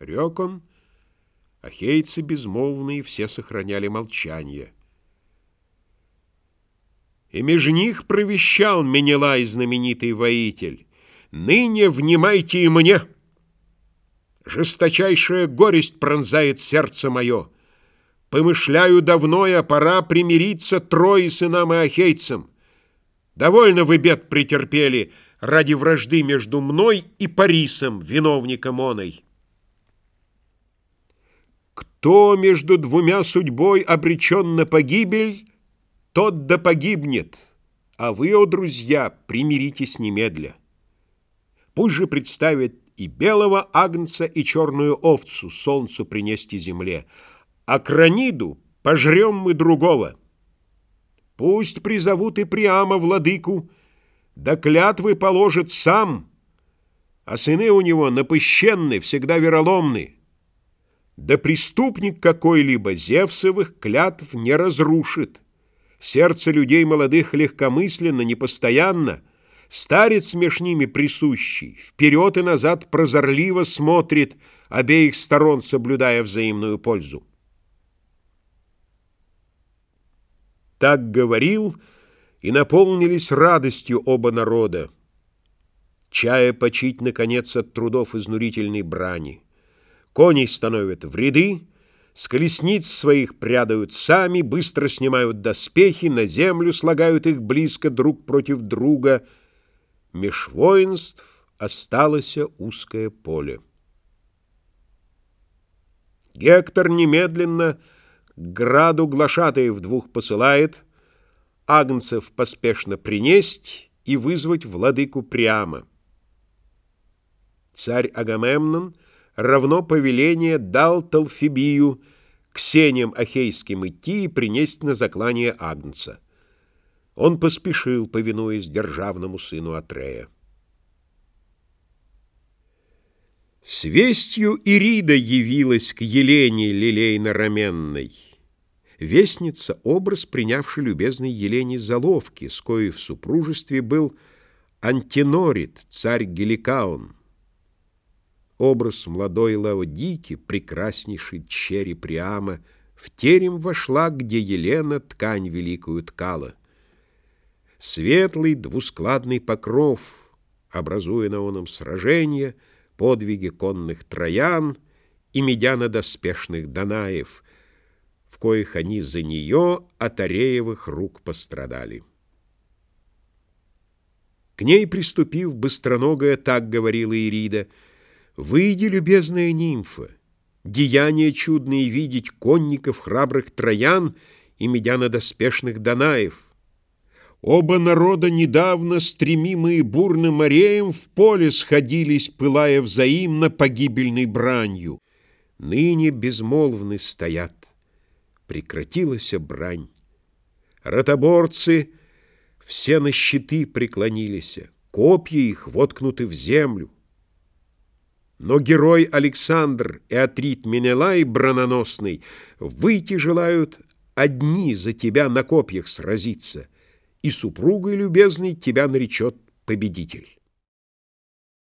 Рек он, ахейцы безмолвные все сохраняли молчание. И меж них провещал Менелай, знаменитый воитель, «Ныне внимайте и мне! Жесточайшая горесть пронзает сердце мое. Помышляю давно, а пора примириться трое сынам и ахейцам. Довольно вы бед претерпели ради вражды между мной и Парисом, виновником оной. Кто между двумя судьбой обречен на погибель, тот да погибнет, а вы, о друзья, примиритесь немедля. Пусть же представят и белого агнца, и черную овцу солнцу принести земле, а краниду пожрем мы другого. Пусть призовут и прямо владыку, да клятвы положит сам, а сыны у него напыщенны, всегда вероломны. Да преступник какой-либо Зевсовых клятв не разрушит. Сердце людей молодых легкомысленно, непостоянно, Старец меж ними присущий, вперед и назад прозорливо смотрит, обеих сторон соблюдая взаимную пользу. Так говорил, и наполнились радостью оба народа, чая почить, наконец, от трудов изнурительной брани. Коней становят в ряды, с колесниц своих прядают сами, быстро снимают доспехи, на землю слагают их близко друг против друга — Меж воинств осталось узкое поле. Гектор немедленно к граду глашатаев двух посылает, агнцев поспешно принесть и вызвать владыку прямо. Царь Агамемнон равно повеление дал Талфибию к сеням ахейским идти и принесть на заклание агнца. Он поспешил, повинуясь державному сыну Атрея. С вестью Ирида явилась к Елене лилейно-раменной. Вестница — образ, принявший любезной Елене заловки, с коей в супружестве был Антинорит, царь Геликаон. Образ молодой Лаодики, прекраснейшей черри Приама, в терем вошла, где Елена ткань великую ткала. Светлый двускладный покров, образуя на оном сражение, подвиги конных троян и медяно-доспешных Данаев, в коих они за нее от Ареевых рук пострадали. К ней приступив, быстроногая так говорила Ирида, «Выйди, любезная нимфа, деяния чудные видеть конников храбрых троян и медяно-доспешных Данаев, Оба народа, недавно стремимые бурным мореем, в поле сходились, пылая взаимно погибельной бранью. Ныне безмолвны стоят. Прекратилась брань. Ротоборцы все на щиты преклонились, копья их воткнуты в землю. Но герой Александр и Атрит Менелай брононосный выйти желают одни за тебя на копьях сразиться — и супругой любезной тебя наречет победитель.